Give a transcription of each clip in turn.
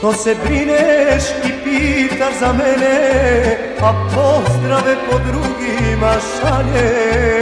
To se brineš i pitaš za mene, a pozdrave po drugima šalješ.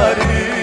yarim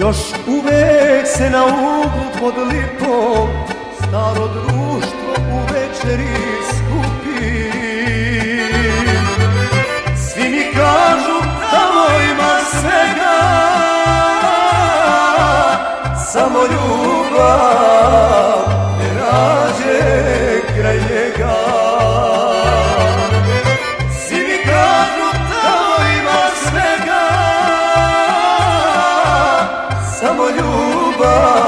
Još uvek se na uglu pod lipom Staro društvo u večeri skupi. Svi mi kažu tamo ima svega Samo ljubav. Cabulhuba.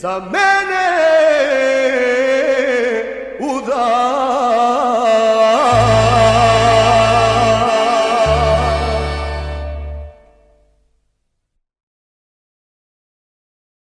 Za mene udaj